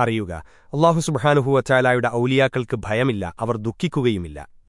അറിയുക. അള്ളാഹു സുബാനുഹുവച്ചാലായുടെ ഔലിയാക്കൾക്ക് ഭയമില്ല അവർ ദുഃഖിക്കുകയുമില്ല.